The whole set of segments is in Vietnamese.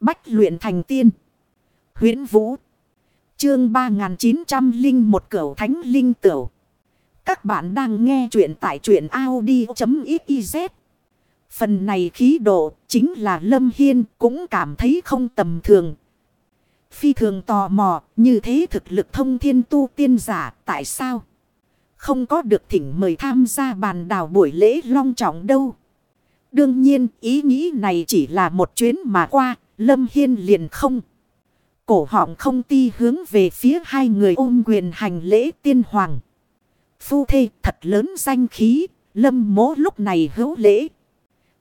Bách luyện thành tiên. huyễn Vũ. Chương 3901 Cửu Thánh Linh Tửu. Các bạn đang nghe truyện tại truyện Audi.xyz. Phần này khí độ chính là Lâm Hiên cũng cảm thấy không tầm thường. Phi thường tò mò, như thế thực lực thông thiên tu tiên giả tại sao? Không có được thỉnh mời tham gia bàn đào buổi lễ long trọng đâu. Đương nhiên, ý nghĩ này chỉ là một chuyến mà qua. Lâm Hiên liền không. Cổ họng không ti hướng về phía hai người ôm quyền hành lễ tiên hoàng. Phu thê, thật lớn danh khí. Lâm mố lúc này hữu lễ.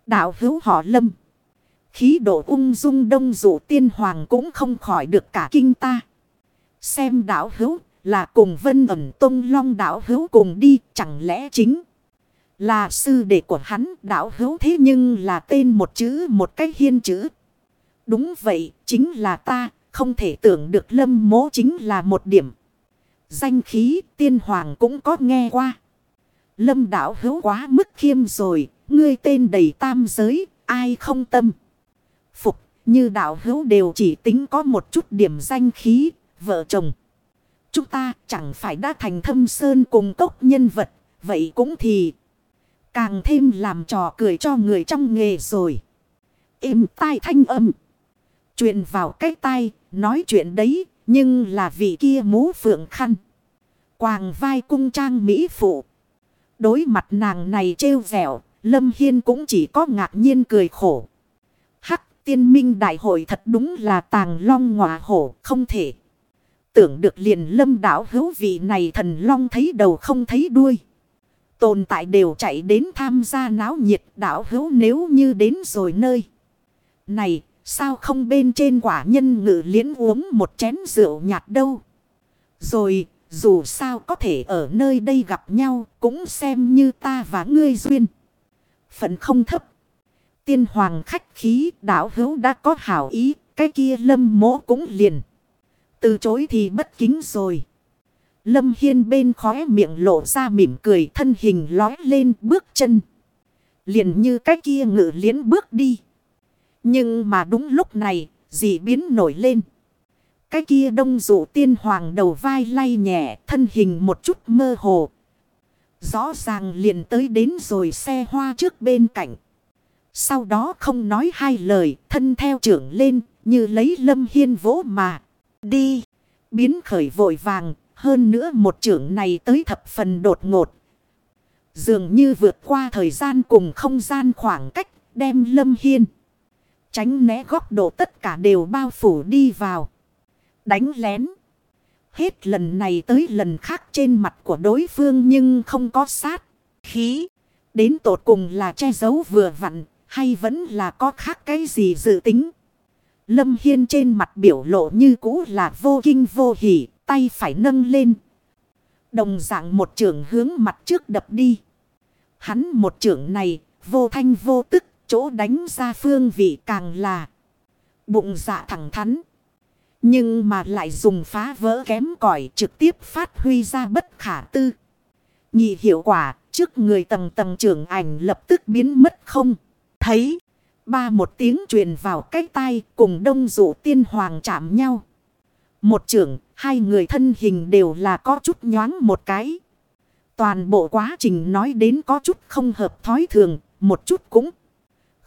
Đạo hữu họ lâm. Khí độ ung dung đông dụ tiên hoàng cũng không khỏi được cả kinh ta. Xem đạo hữu là cùng vân ẩn tông long đạo hữu cùng đi, chẳng lẽ chính. Là sư đệ của hắn đạo hữu thế nhưng là tên một chữ, một cách hiên chữ. Đúng vậy, chính là ta, không thể tưởng được lâm mố chính là một điểm. Danh khí, tiên hoàng cũng có nghe qua. Lâm đạo hữu quá mức khiêm rồi, ngươi tên đầy tam giới, ai không tâm. Phục, như đạo hữu đều chỉ tính có một chút điểm danh khí, vợ chồng. Chúng ta chẳng phải đã thành thâm sơn cùng cốc nhân vật. Vậy cũng thì càng thêm làm trò cười cho người trong nghề rồi. Êm tai thanh âm. Chuyện vào cái tai, nói chuyện đấy, nhưng là vị kia mũ phượng khăn. Quàng vai cung trang mỹ phụ. Đối mặt nàng này trêu vẻo, Lâm Hiên cũng chỉ có ngạc nhiên cười khổ. Hắc tiên minh đại hội thật đúng là tàng long ngọa hổ, không thể. Tưởng được liền lâm đảo hữu vị này thần long thấy đầu không thấy đuôi. Tồn tại đều chạy đến tham gia náo nhiệt đảo hữu nếu như đến rồi nơi. Này, sao không bên trên quả nhân ngự liễn uống một chén rượu nhạt đâu. Rồi, dù sao có thể ở nơi đây gặp nhau cũng xem như ta và ngươi duyên. Phận không thấp. Tiên hoàng khách khí đảo hữu đã có hảo ý, cái kia lâm mỗ cũng liền. Từ chối thì bất kính rồi. Lâm Hiên bên khóe miệng lộ ra mỉm cười thân hình lói lên bước chân. Liền như cái kia ngự liễn bước đi. Nhưng mà đúng lúc này, dị biến nổi lên. Cái kia đông dụ tiên hoàng đầu vai lay nhẹ, thân hình một chút mơ hồ. Rõ ràng liền tới đến rồi xe hoa trước bên cạnh. Sau đó không nói hai lời, thân theo trưởng lên, như lấy lâm hiên vỗ mà. Đi, biến khởi vội vàng, hơn nữa một trưởng này tới thập phần đột ngột. Dường như vượt qua thời gian cùng không gian khoảng cách, đem lâm hiên. Tránh né góc độ tất cả đều bao phủ đi vào. Đánh lén. Hết lần này tới lần khác trên mặt của đối phương nhưng không có sát. Khí. Đến tột cùng là che giấu vừa vặn. Hay vẫn là có khác cái gì dự tính. Lâm Hiên trên mặt biểu lộ như cũ là vô kinh vô hỉ. Tay phải nâng lên. Đồng dạng một trường hướng mặt trước đập đi. Hắn một trường này, vô thanh vô tức. Chỗ đánh ra phương vị càng là. Bụng dạ thẳng thắn. Nhưng mà lại dùng phá vỡ kém cỏi trực tiếp phát huy ra bất khả tư. Nhị hiệu quả trước người tầng tầng trưởng ảnh lập tức biến mất không. Thấy ba một tiếng truyền vào cái tay cùng đông dụ tiên hoàng chạm nhau. Một trưởng hai người thân hình đều là có chút nhoáng một cái. Toàn bộ quá trình nói đến có chút không hợp thói thường, một chút cũng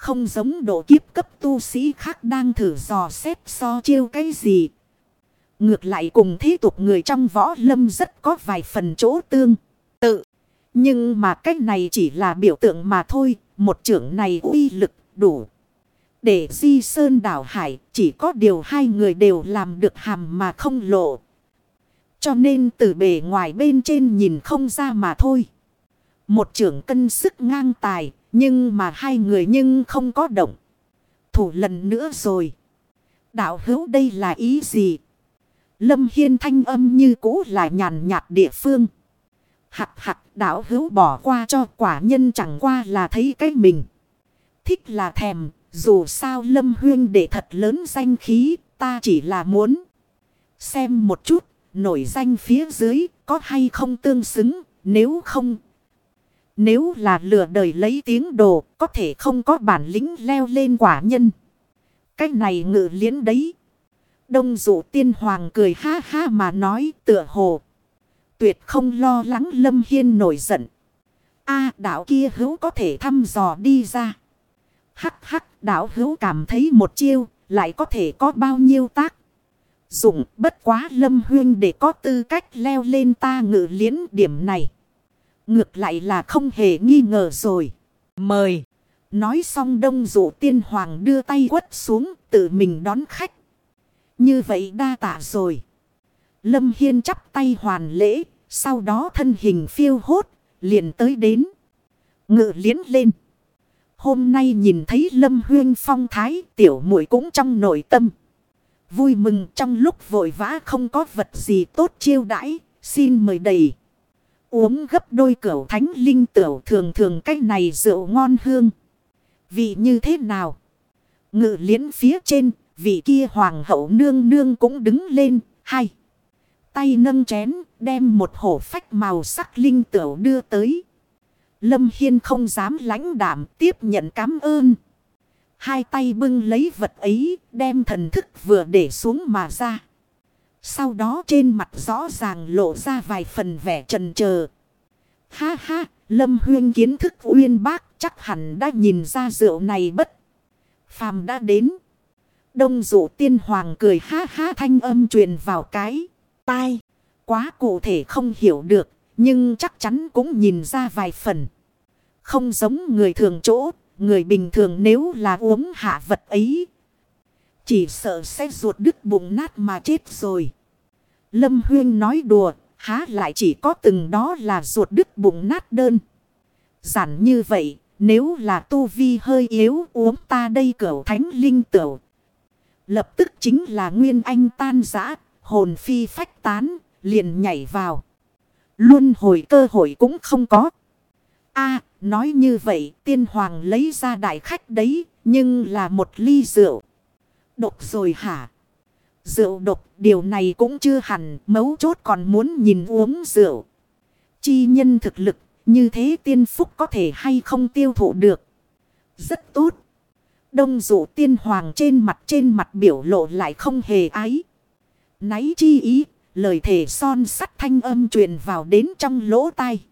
không giống độ kiếp cấp tu sĩ khác đang thử dò xét so chiêu cái gì. Ngược lại cùng thế tục người trong võ lâm rất có vài phần chỗ tương tự. Nhưng mà cách này chỉ là biểu tượng mà thôi. Một trưởng này uy lực đủ. Để di sơn đảo hải chỉ có điều hai người đều làm được hàm mà không lộ. Cho nên từ bề ngoài bên trên nhìn không ra mà thôi. Một trưởng cân sức ngang tài nhưng mà hai người nhưng không có động. Thủ lần nữa rồi. Đạo hữu đây là ý gì? Lâm Hiên thanh âm như cũ là nhàn nhạt địa phương. Hạc hạc đạo hữu bỏ qua cho quả nhân chẳng qua là thấy cái mình. Thích là thèm, dù sao Lâm Huyên để thật lớn danh khí, ta chỉ là muốn. Xem một chút, nổi danh phía dưới, có hay không tương xứng, nếu không... Nếu là lừa đời lấy tiếng đồ, có thể không có bản lĩnh leo lên quả nhân. cái này ngự liễn đấy. Đông dụ tiên hoàng cười ha ha mà nói tựa hồ. Tuyệt không lo lắng Lâm Hiên nổi giận. a đạo kia hữu có thể thăm dò đi ra. Hắc hắc đạo hữu cảm thấy một chiêu lại có thể có bao nhiêu tác. Dụng bất quá Lâm Huyên để có tư cách leo lên ta ngự liễn điểm này. Ngược lại là không hề nghi ngờ rồi. Mời. Nói xong đông dụ tiên hoàng đưa tay quất xuống, tự mình đón khách. Như vậy đa tạ rồi. Lâm Hiên chắp tay hoàn lễ. Sau đó thân hình phiêu hốt. Liền tới đến. Ngự liến lên. Hôm nay nhìn thấy Lâm Huyên phong thái, tiểu muội cũng trong nội tâm. Vui mừng trong lúc vội vã không có vật gì tốt chiêu đãi. Xin mời đầy. Uống gấp đôi cửu thánh linh tửu thường thường cách này rượu ngon hương. Vị như thế nào? Ngự liễn phía trên, vị kia hoàng hậu nương nương cũng đứng lên, hai. Tay nâng chén, đem một hổ phách màu sắc linh tửu đưa tới. Lâm Hiên không dám lãnh đảm tiếp nhận cảm ơn. Hai tay bưng lấy vật ấy, đem thần thức vừa để xuống mà ra. Sau đó trên mặt rõ ràng lộ ra vài phần vẻ trần chờ Ha ha, Lâm Huyên kiến thức uyên bác chắc hẳn đã nhìn ra rượu này bất. Phàm đã đến. Đông dụ tiên hoàng cười ha ha thanh âm truyền vào cái tai. Quá cụ thể không hiểu được, nhưng chắc chắn cũng nhìn ra vài phần. Không giống người thường chỗ, người bình thường nếu là uống hạ vật ấy. Chỉ sợ sẽ ruột đứt bụng nát mà chết rồi. Lâm Huyên nói đùa, há lại chỉ có từng đó là ruột đứt bụng nát đơn. Giản như vậy, nếu là tu vi hơi yếu uống ta đây cửu thánh linh tửu. Lập tức chính là nguyên anh tan giã, hồn phi phách tán, liền nhảy vào. Luôn hồi cơ hội cũng không có. a nói như vậy tiên hoàng lấy ra đại khách đấy, nhưng là một ly rượu. Độc rồi hả? Rượu độc điều này cũng chưa hẳn mấu chốt còn muốn nhìn uống rượu. Chi nhân thực lực như thế tiên phúc có thể hay không tiêu thụ được. Rất tốt. Đông dụ tiên hoàng trên mặt trên mặt biểu lộ lại không hề ái. Náy chi ý, lời thể son sắt thanh âm truyền vào đến trong lỗ tai.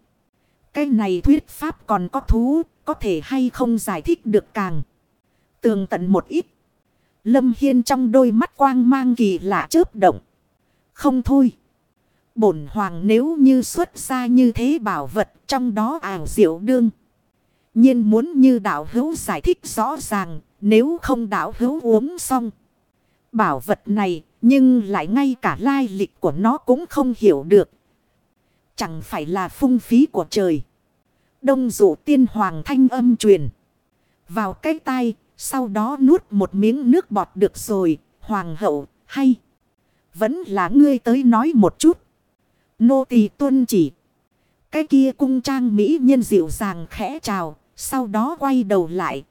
Cái này thuyết pháp còn có thú, có thể hay không giải thích được càng. Tường tận một ít. Lâm Hiên trong đôi mắt quang mang kỳ lạ chớp động. Không thôi. Bổn hoàng nếu như xuất ra như thế bảo vật trong đó ảo diệu đương. nhiên muốn như đạo hữu giải thích rõ ràng, nếu không đạo hữu uống xong. Bảo vật này, nhưng lại ngay cả lai lịch của nó cũng không hiểu được. Chẳng phải là phung phí của trời. Đông dụ tiên hoàng thanh âm truyền. Vào cái tai sau đó nuốt một miếng nước bọt được rồi, hoàng hậu, hay. Vẫn là ngươi tới nói một chút. Nô tỳ tuân chỉ. Cái kia cung trang mỹ nhân dịu dàng khẽ chào, sau đó quay đầu lại.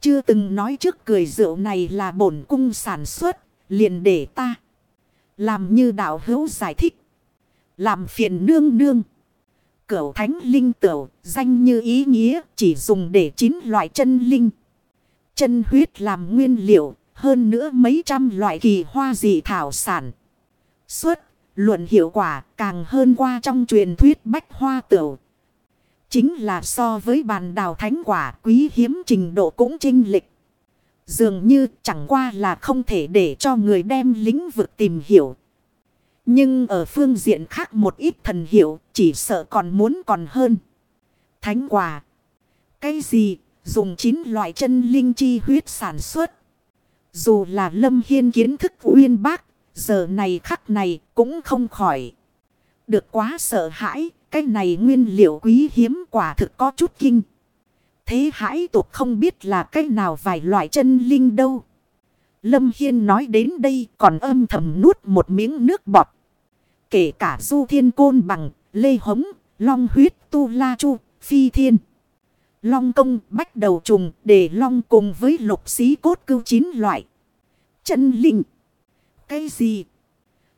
Chưa từng nói trước cười rượu này là bổn cung sản xuất, liền để ta. Làm như đạo hữu giải thích. Làm phiền nương nương. Cửu thánh linh tửu, danh như ý nghĩa, chỉ dùng để chín loại chân linh chân huyết làm nguyên liệu, hơn nữa mấy trăm loại kỳ hoa dị thảo sản. Suốt, luận hiệu quả càng hơn qua trong truyền thuyết bách hoa tửu. Chính là so với bàn đào thánh quả quý hiếm trình độ cũng trinh lịch. Dường như chẳng qua là không thể để cho người đem lĩnh vực tìm hiểu. Nhưng ở phương diện khác một ít thần hiệu chỉ sợ còn muốn còn hơn. Thánh quả. Cái gì Dùng 9 loại chân linh chi huyết sản xuất. Dù là lâm hiên kiến thức uyên bác. Giờ này khắc này cũng không khỏi. Được quá sợ hãi. Cái này nguyên liệu quý hiếm quả thực có chút kinh. Thế hãi tục không biết là cái nào vài loại chân linh đâu. Lâm Hiên nói đến đây còn âm thầm nuốt một miếng nước bọt. Kể cả du thiên côn bằng, lê hống, long huyết tu la chu, phi thiên. Long công bách đầu trùng để long cùng với lục xí cốt cưu chín loại. Chân linh. Cái gì?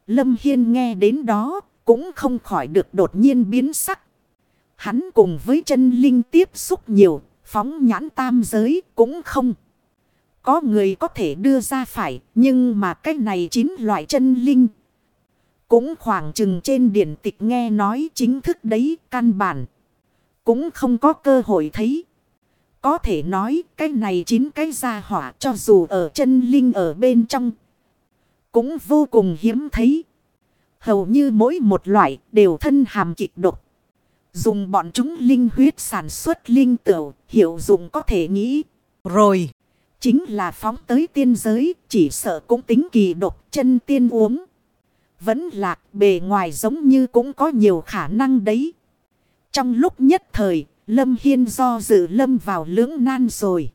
Lâm Hiên nghe đến đó cũng không khỏi được đột nhiên biến sắc. Hắn cùng với chân linh tiếp xúc nhiều, phóng nhãn tam giới cũng không. Có người có thể đưa ra phải, nhưng mà cái này chín loại chân linh. Cũng khoảng chừng trên điển tịch nghe nói chính thức đấy căn bản. Cũng không có cơ hội thấy. Có thể nói cái này chín cái gia hỏa cho dù ở chân linh ở bên trong. Cũng vô cùng hiếm thấy. Hầu như mỗi một loại đều thân hàm kịch độc. Dùng bọn chúng linh huyết sản xuất linh tửu, hiệu dụng có thể nghĩ. Rồi, chính là phóng tới tiên giới, chỉ sợ cũng tính kỳ độc chân tiên uống. Vẫn lạc bề ngoài giống như cũng có nhiều khả năng đấy. Trong lúc nhất thời, Lâm Hiên do dự Lâm vào lưỡng nan rồi.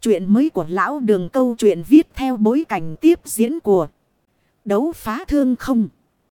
Chuyện mới của lão đường câu chuyện viết theo bối cảnh tiếp diễn của đấu phá thương không.